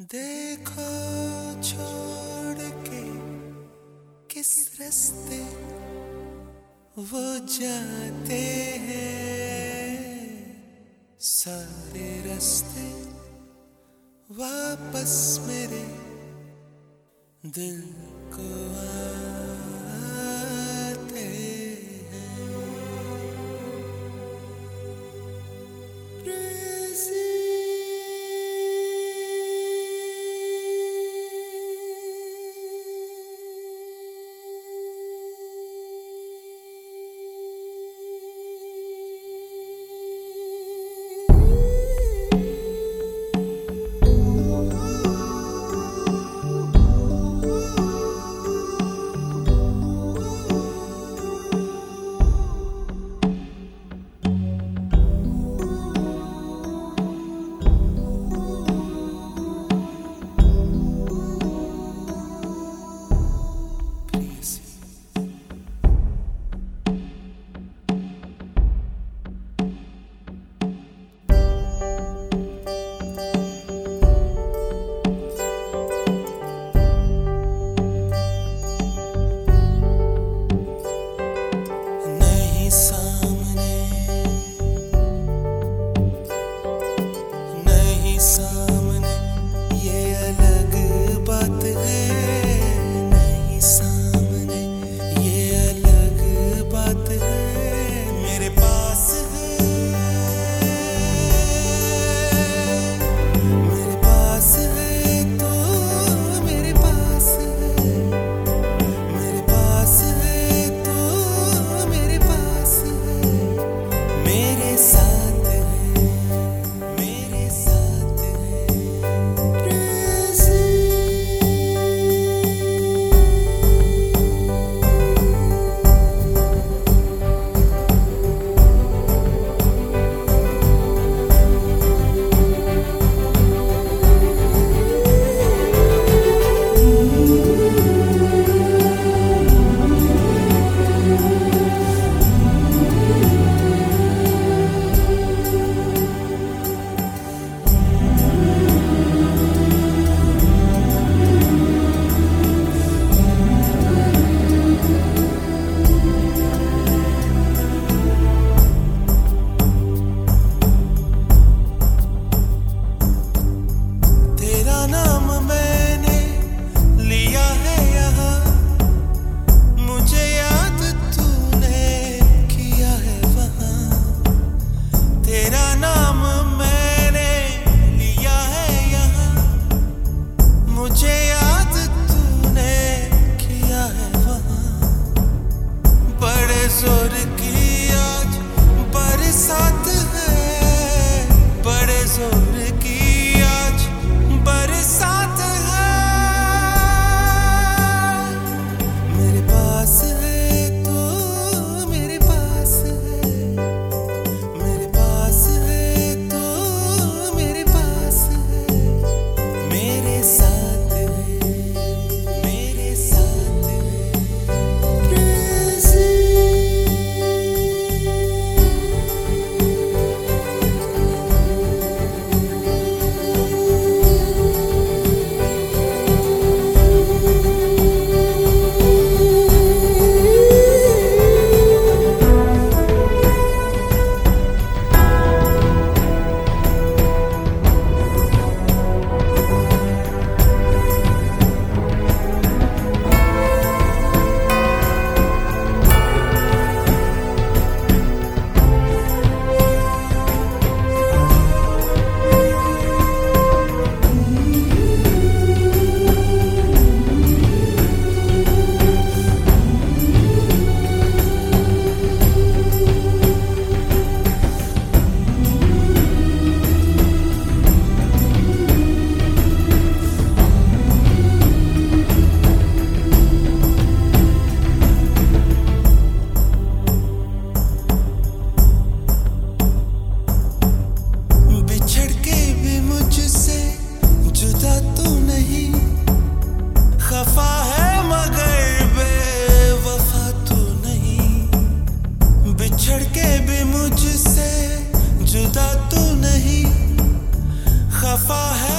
देखो छोड़ के किस रस्ते वो जाते हैं। सारे रस्ते वापस मेरे दिल को आते ज़ोर की आज बरसात जुदा तो नहीं खफा है